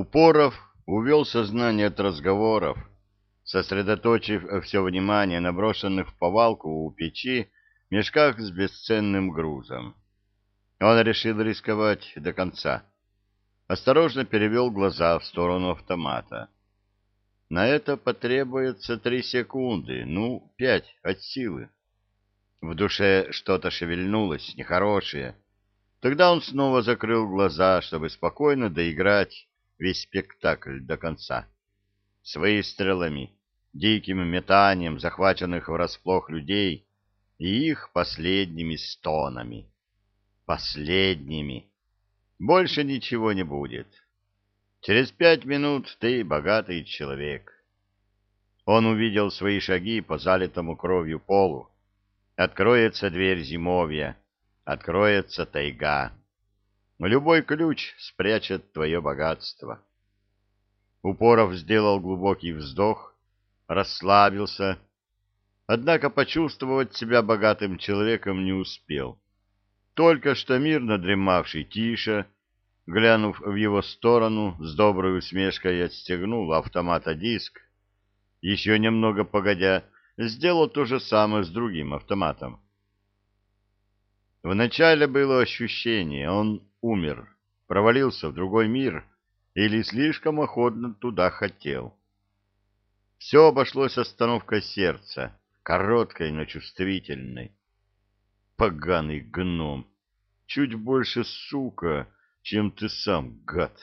Упоров увел сознание от разговоров, сосредоточив все внимание на брошенных в повалку у печи мешках с бесценным грузом. Он решил рисковать до конца. Осторожно перевел глаза в сторону автомата. На это потребуется три секунды, ну, пять от силы. В душе что-то шевельнулось, нехорошее. Тогда он снова закрыл глаза, чтобы спокойно доиграть весь спектакль до конца. С выстрелами, диким метанием захваченных врасплох людей и их последними стонами. Последними. Больше ничего не будет. Через пять минут ты богатый человек. Он увидел свои шаги по залитому кровью полу. Откроется дверь зимовья, откроется тайга. Любой ключ спрячет твое богатство. Упоров сделал глубокий вздох, расслабился, однако почувствовать себя богатым человеком не успел. Только что мирно дремавший Тиша, глянув в его сторону, с доброй усмешкой отстегнул автомата диск. Еще немного погодя, сделал то же самое с другим автоматом. Вначале было ощущение, он умер, провалился в другой мир или слишком охотно туда хотел. Все обошлось остановкой сердца, короткой, но чувствительной. Поганый гном, чуть больше сука, чем ты сам, гад.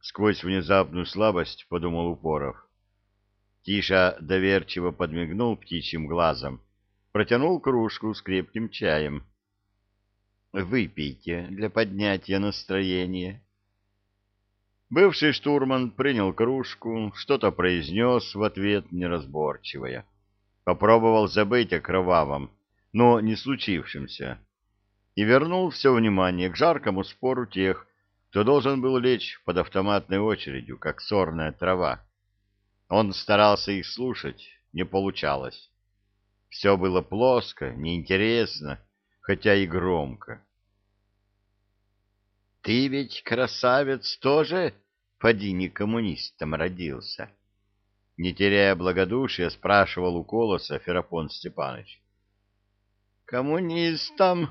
Сквозь внезапную слабость подумал Упоров. Тиша доверчиво подмигнул птичьим глазом, протянул кружку с крепким чаем. Выпейте для поднятия настроения. Бывший штурман принял кружку, что-то произнес в ответ неразборчивое. Попробовал забыть о кровавом, но не случившемся, и вернул все внимание к жаркому спору тех, кто должен был лечь под автоматной очередью, как сорная трава. Он старался их слушать, не получалось. Все было плоско, неинтересно, хотя и громко. Ты ведь, красавец, тоже поди не коммунистом родился. Не теряя благодушия, спрашивал у Колоса Ферапон Степанович. Коммунистом?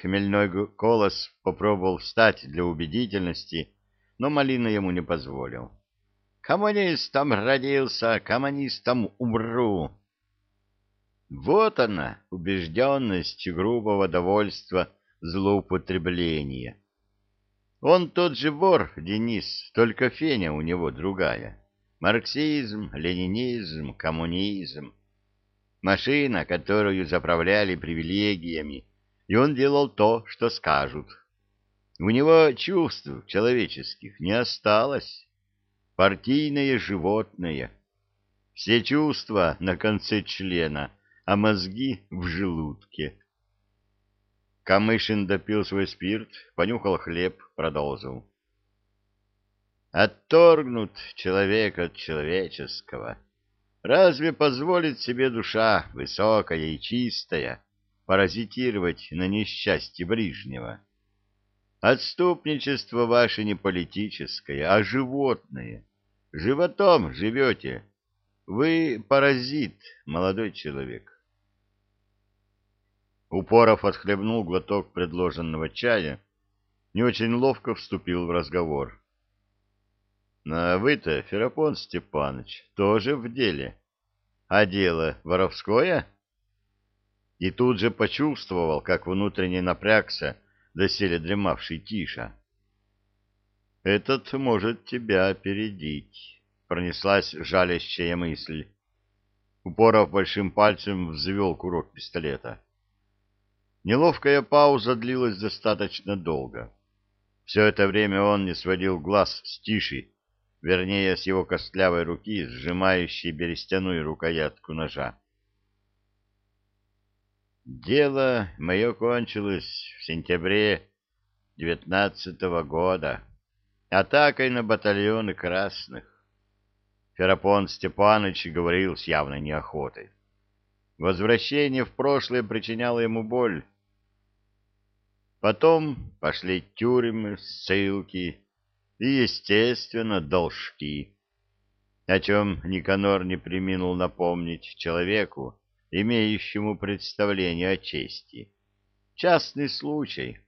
Хмельной Колос попробовал встать для убедительности, но Малина ему не позволил. Коммунистом родился, коммунистом умру. Вот она, убежденность грубого довольства злоупотребления. Он тот же вор, Денис, только феня у него другая. Марксизм, ленинизм, коммунизм. Машина, которую заправляли привилегиями, и он делал то, что скажут. У него чувств человеческих не осталось. Партийное животное. Все чувства на конце члена, а мозги в желудке. Камышин допил свой спирт, понюхал хлеб, продолжил. Отторгнут человек от человеческого. Разве позволит себе душа, высокая и чистая, паразитировать на несчастье ближнего? Отступничество ваше не политическое, а животное. Животом живете. Вы паразит, молодой человек. Упоров отхлебнул глоток предложенного чая, не очень ловко вступил в разговор. — А вы-то, Ферапон Степанович, тоже в деле. А дело воровское? И тут же почувствовал, как внутренне напрягся доселе дремавший Тиша. — Этот может тебя опередить, — пронеслась жалящая мысль. Упоров большим пальцем взвел курок пистолета. — Неловкая пауза длилась достаточно долго. Все это время он не сводил глаз с Тиши, вернее, с его костлявой руки, сжимающей берестяную рукоятку ножа. Дело мое кончилось в сентябре девятнадцатого года атакой на батальоны красных. Ферапон Степанович говорил с явной неохотой. Возвращение в прошлое причиняло ему боль. Потом пошли тюрьмы, ссылки, и, естественно, должки, о чем Никанор не приминул напомнить человеку, имеющему представление о чести. Частный случай,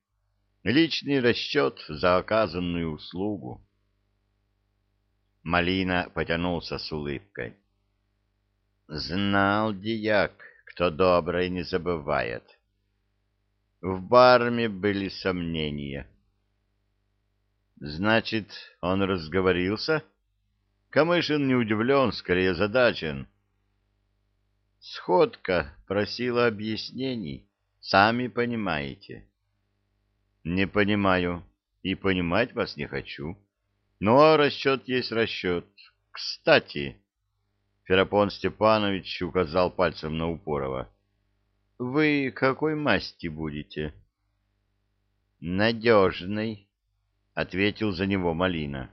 личный расчет за оказанную услугу. Малина потянулся с улыбкой. Знал дьяк, кто добрый не забывает. В барме были сомнения. Значит, он разговорился? Камышин не удивлен, скорее задачен. Сходка просила объяснений, сами понимаете. Не понимаю и понимать вас не хочу. Но расчет есть расчет. Кстати, Ферапон Степанович указал пальцем на Упорова. Вы какой масти будете? Надежный, ответил за него Малина.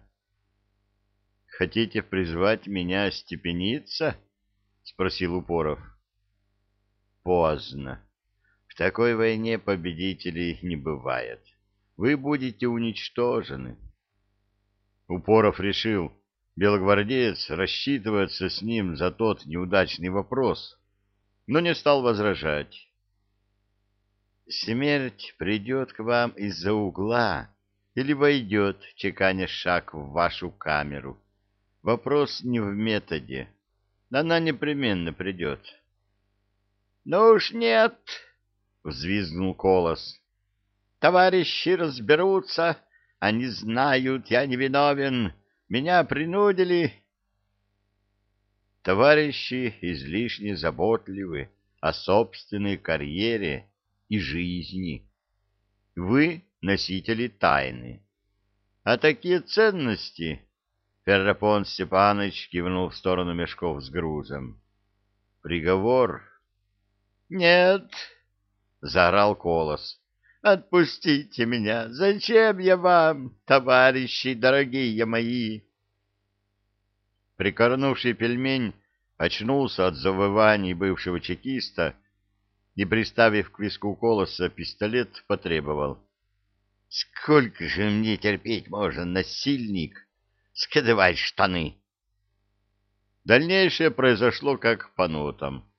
Хотите призвать меня степениться? спросил Упоров. Поздно. В такой войне победителей не бывает. Вы будете уничтожены. Упоров решил, белогвардеец рассчитывается с ним за тот неудачный вопрос, но не стал возражать. «Смерть придет к вам из-за угла или войдет, чеканя шаг в вашу камеру. Вопрос не в методе. Она непременно придет». «Ну уж нет!» — взвизгнул Колос. «Товарищи разберутся» Они знают, я невиновен. Меня принудили. Товарищи излишне заботливы о собственной карьере и жизни. Вы носители тайны. А такие ценности... Феррапон Степанович кивнул в сторону мешков с грузом. «Приговор?» «Нет!» — заорал Колос. Отпустите меня! Зачем я вам, товарищи дорогие мои? Прикорнувший пельмень очнулся от завываний бывшего чекиста и, приставив к виску колоса пистолет, потребовал. — Сколько же мне терпеть можно, насильник? Скидывай штаны! Дальнейшее произошло как по нотам.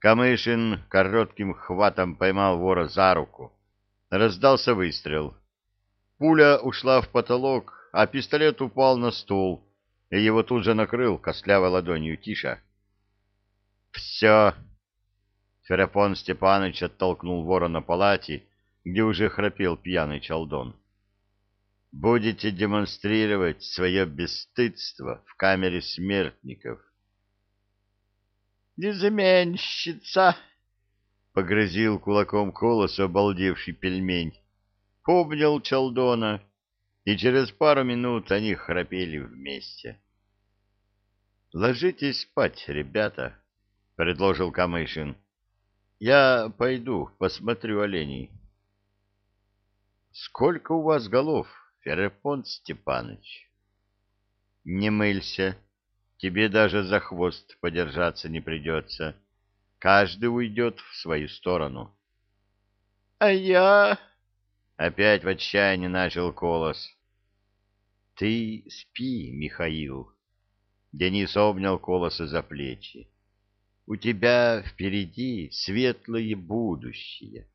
Камышин коротким хватом поймал вора за руку Раздался выстрел. Пуля ушла в потолок, а пистолет упал на стул, и его тут же накрыл костлявой ладонью Тиша. «Все!» Ферапон Степаныч оттолкнул вора на палате, где уже храпел пьяный чалдон. «Будете демонстрировать свое бесстыдство в камере смертников». «Изменщица!» Погрозил кулаком колос обалдевший пельмень, обнял Чалдона, и через пару минут они храпели вместе. — Ложитесь спать, ребята, — предложил Камышин. — Я пойду посмотрю оленей. — Сколько у вас голов, Ферапонт Степаныч? — Не мылься, тебе даже за хвост подержаться не придется. — Каждый уйдет в свою сторону. — А я... — опять в отчаянии начал Колос. — Ты спи, Михаил. Денис обнял Колоса за плечи. — У тебя впереди светлое будущее.